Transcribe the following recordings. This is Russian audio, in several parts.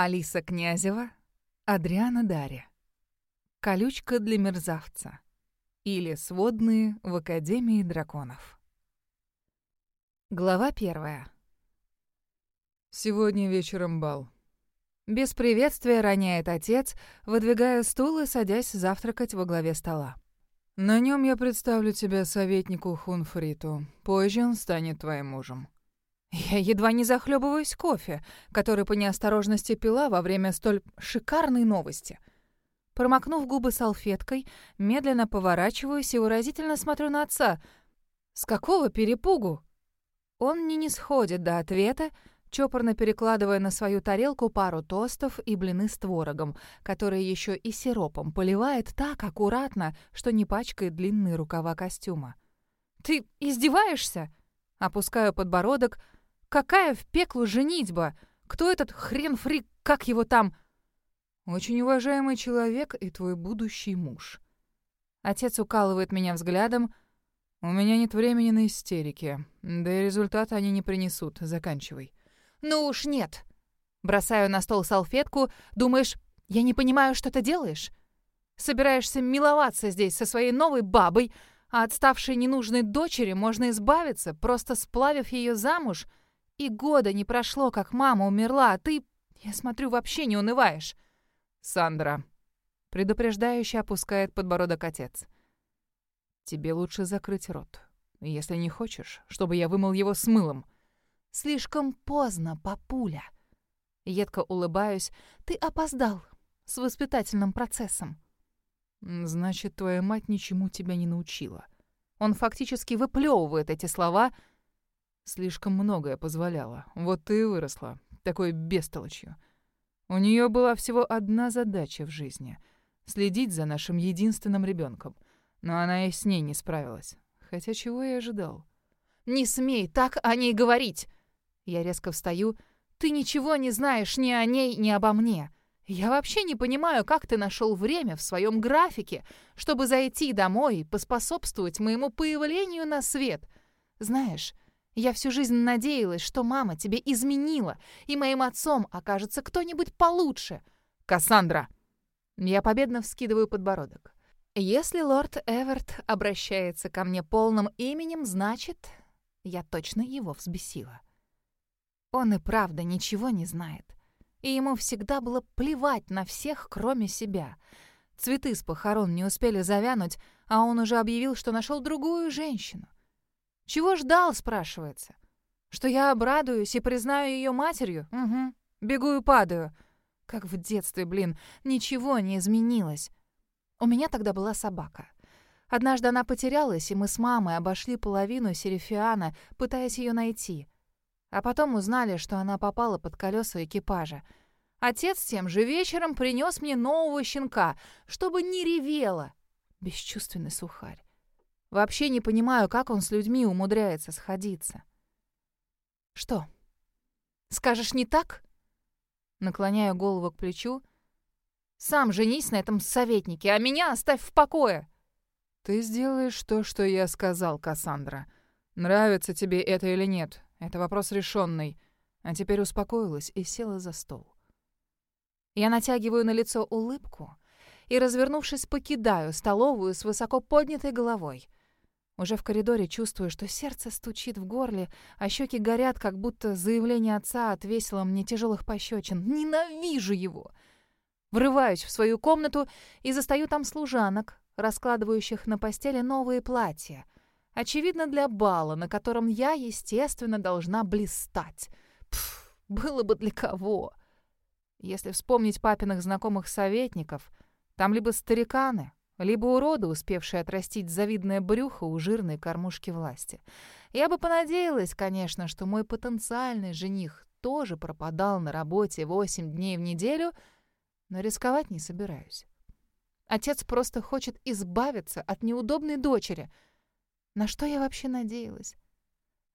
Алиса Князева, Адриана Дарья. Колючка для мерзавца. Или сводные в Академии драконов. Глава первая. Сегодня вечером бал. Без приветствия роняет отец, выдвигая стул и садясь завтракать во главе стола. На нем я представлю тебя советнику Хунфриту. Позже он станет твоим мужем. Я едва не захлебываюсь кофе, который по неосторожности пила во время столь шикарной новости. Промокнув губы салфеткой, медленно поворачиваюсь и выразительно смотрю на отца. С какого перепугу? Он не нисходит до ответа, чопорно перекладывая на свою тарелку пару тостов и блины с творогом, которые еще и сиропом поливает так аккуратно, что не пачкает длинные рукава костюма. «Ты издеваешься?» Опускаю подбородок, Какая в пеклу женитьба? Кто этот хрен-фрик, как его там? Очень уважаемый человек и твой будущий муж. Отец укалывает меня взглядом. У меня нет времени на истерики. Да и результата они не принесут. Заканчивай. Ну уж нет. Бросаю на стол салфетку. Думаешь, я не понимаю, что ты делаешь? Собираешься миловаться здесь со своей новой бабой, а от ставшей ненужной дочери можно избавиться, просто сплавив ее замуж — и года не прошло, как мама умерла, а ты, я смотрю, вообще не унываешь. Сандра. Предупреждающе опускает подбородок отец. Тебе лучше закрыть рот. Если не хочешь, чтобы я вымыл его с мылом. Слишком поздно, папуля. Едко улыбаюсь. Ты опоздал с воспитательным процессом. Значит, твоя мать ничему тебя не научила. Он фактически выплевывает эти слова — Слишком многое позволяла. Вот ты и выросла, такой бестолочью. У нее была всего одна задача в жизни — следить за нашим единственным ребенком. Но она и с ней не справилась. Хотя чего я ожидал? «Не смей так о ней говорить!» Я резко встаю. «Ты ничего не знаешь ни о ней, ни обо мне. Я вообще не понимаю, как ты нашел время в своем графике, чтобы зайти домой и поспособствовать моему появлению на свет. Знаешь, я всю жизнь надеялась, что мама тебе изменила, и моим отцом окажется кто-нибудь получше. Кассандра!» Я победно вскидываю подбородок. «Если лорд Эверт обращается ко мне полным именем, значит, я точно его взбесила. Он и правда ничего не знает. И ему всегда было плевать на всех, кроме себя. Цветы с похорон не успели завянуть, а он уже объявил, что нашел другую женщину. Чего ждал, спрашивается? Что я обрадуюсь и признаю ее матерью? Угу. Бегу и падаю. Как в детстве, блин, ничего не изменилось. У меня тогда была собака. Однажды она потерялась, и мы с мамой обошли половину Серифиана, пытаясь ее найти. А потом узнали, что она попала под колеса экипажа. Отец тем же вечером принес мне нового щенка, чтобы не ревела. Бесчувственный сухарь. Вообще не понимаю, как он с людьми умудряется сходиться. Что? Скажешь не так? Наклоняю голову к плечу. Сам женись на этом советнике, а меня оставь в покое. Ты сделаешь то, что я сказал, Кассандра. Нравится тебе это или нет? Это вопрос решенный. А теперь успокоилась и села за стол. Я натягиваю на лицо улыбку и, развернувшись, покидаю столовую с высоко поднятой головой. Уже в коридоре чувствую, что сердце стучит в горле, а щеки горят, как будто заявление отца отвесило мне тяжелых пощечин. Ненавижу его! Врываюсь в свою комнату и застаю там служанок, раскладывающих на постели новые платья. Очевидно, для бала, на котором я, естественно, должна блистать. Пф, было бы для кого! Если вспомнить папиных знакомых советников, там либо стариканы, либо уроды, успевшие отрастить завидное брюхо у жирной кормушки власти. Я бы понадеялась, конечно, что мой потенциальный жених тоже пропадал на работе восемь дней в неделю, но рисковать не собираюсь. Отец просто хочет избавиться от неудобной дочери. На что я вообще надеялась?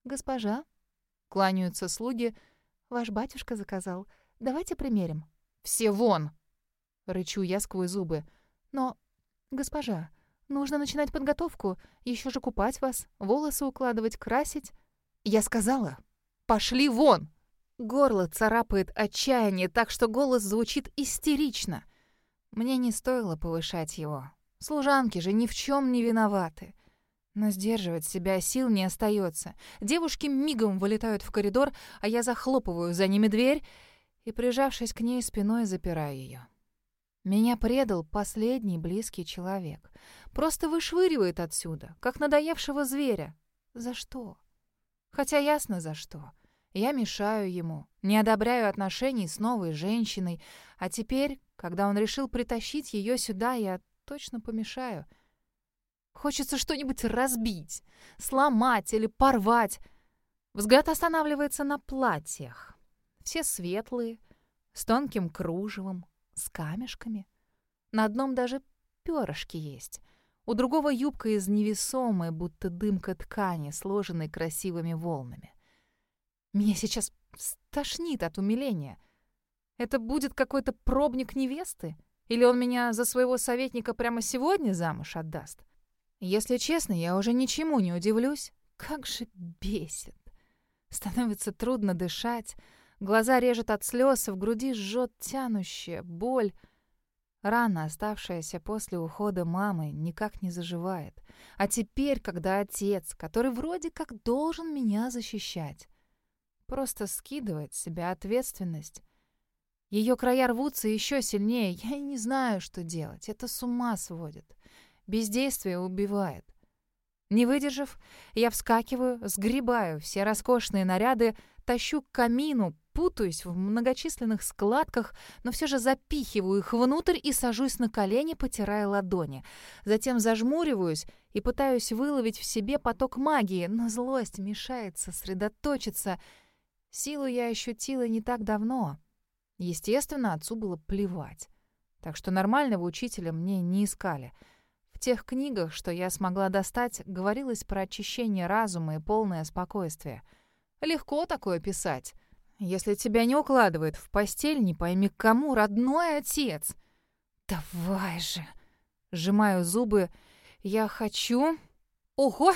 «Госпожа», — кланяются слуги, — «ваш батюшка заказал. Давайте примерим». «Все вон!» — рычу я сквозь зубы. «Но «Госпожа, нужно начинать подготовку, еще же купать вас, волосы укладывать, красить». «Я сказала, пошли вон!» Горло царапает отчаяние, так что голос звучит истерично. Мне не стоило повышать его. Служанки же ни в чем не виноваты. Но сдерживать себя сил не остается. Девушки мигом вылетают в коридор, а я захлопываю за ними дверь и, прижавшись к ней спиной, запираю ее. Меня предал последний близкий человек. Просто вышвыривает отсюда, как надоевшего зверя. За что? Хотя ясно за что. Я мешаю ему, не одобряю отношений с новой женщиной, а теперь, когда он решил притащить ее сюда, я точно помешаю — Хочется что-нибудь разбить, сломать или порвать. Взгляд останавливается на платьях. Все светлые, с тонким кружевом, с камешками. На одном даже перышки есть. У другого юбка из невесомой, будто дымка ткани, сложенной красивыми волнами. Меня сейчас стошнит от умиления. Это будет какой-то пробник невесты? Или он меня за своего советника прямо сегодня замуж отдаст? Если честно, я уже ничему не удивлюсь. Как же бесит. Становится трудно дышать. Глаза режет от слез, в груди жжет тянущая боль. Рана, оставшаяся после ухода мамы, никак не заживает. А теперь, когда отец, который вроде как должен меня защищать, просто скидывает с себя ответственность, ее края рвутся еще сильнее. Я и не знаю, что делать. Это с ума сводит. Бездействие убивает. Не выдержав, я вскакиваю, сгребаю все роскошные наряды, тащу к камину, путаюсь в многочисленных складках, но все же запихиваю их внутрь и сажусь на колени, потирая ладони. Затем зажмуриваюсь и пытаюсь выловить в себе поток магии, но злость мешает сосредоточиться. Силу я ощутила не так давно. Естественно, отцу было плевать. Так что нормального учителя мне не искали — тех книгах, что я смогла достать, говорилось про очищение разума и полное спокойствие. Легко такое писать. Если тебя не укладывает в постель, не пойми кому, родной отец. Давай же. Сжимаю зубы. Я хочу... Ого!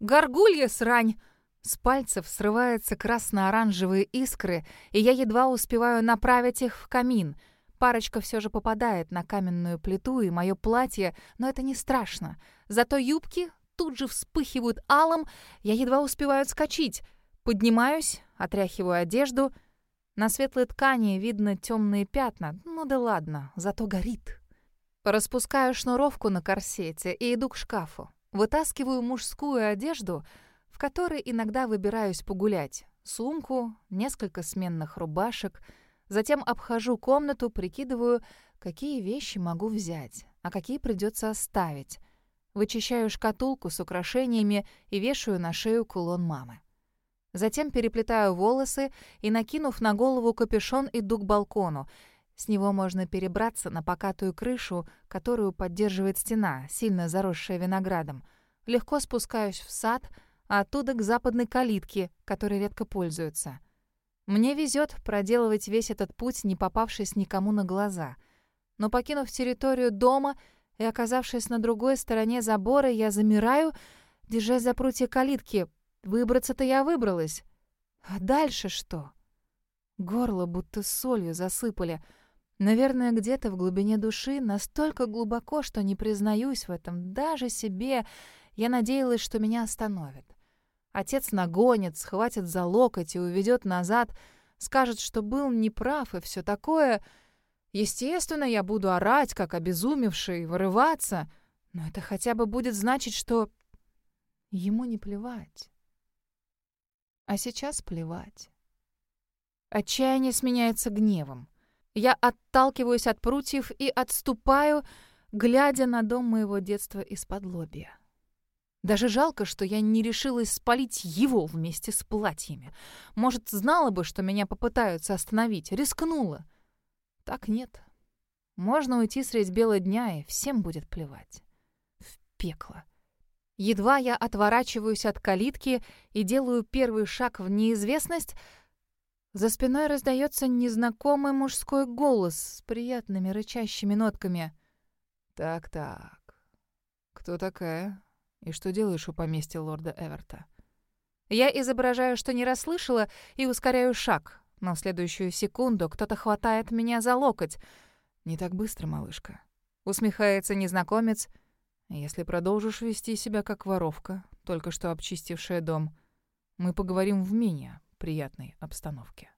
Горгулья срань! С пальцев срываются красно-оранжевые искры, и я едва успеваю направить их в камин — Парочка все же попадает на каменную плиту и мое платье, но это не страшно. Зато юбки тут же вспыхивают алом, я едва успеваю отскочить. Поднимаюсь, отряхиваю одежду. На светлой ткани видно темные пятна. Ну да ладно, зато горит. Распускаю шнуровку на корсете и иду к шкафу. Вытаскиваю мужскую одежду, в которой иногда выбираюсь погулять. Сумку, несколько сменных рубашек — Затем обхожу комнату, прикидываю, какие вещи могу взять, а какие придется оставить. Вычищаю шкатулку с украшениями и вешаю на шею кулон мамы. Затем переплетаю волосы и, накинув на голову капюшон, иду к балкону. С него можно перебраться на покатую крышу, которую поддерживает стена, сильно заросшая виноградом. Легко спускаюсь в сад, а оттуда к западной калитке, которой редко пользуются. Мне везет проделывать весь этот путь, не попавшись никому на глаза. Но покинув территорию дома и оказавшись на другой стороне забора, я замираю, держась за прутья калитки. Выбраться-то я выбралась. А дальше что? Горло будто солью засыпали. Наверное, где-то в глубине души, настолько глубоко, что не признаюсь в этом даже себе, я надеялась, что меня остановят. Отец нагонит, схватит за локоть и уведет назад, скажет, что был неправ и все такое. Естественно, я буду орать, как обезумевший, вырываться, но это хотя бы будет значить, что ему не плевать. А сейчас плевать. Отчаяние сменяется гневом. Я отталкиваюсь от прутьев и отступаю, глядя на дом моего детства из-под лобья. Даже жалко, что я не решилась спалить его вместе с платьями. Может, знала бы, что меня попытаются остановить, рискнула. Так нет. Можно уйти средь бела дня, и всем будет плевать. В пекло. Едва я отворачиваюсь от калитки и делаю первый шаг в неизвестность, за спиной раздается незнакомый мужской голос с приятными рычащими нотками. «Так-так, кто такая?» «И что делаешь у поместья лорда Эверта?» Я изображаю, что не расслышала, и ускоряю шаг. Но в следующую секунду кто-то хватает меня за локоть. «Не так быстро, малышка». Усмехается незнакомец. «Если продолжишь вести себя как воровка, только что обчистившая дом, мы поговорим в менее приятной обстановке».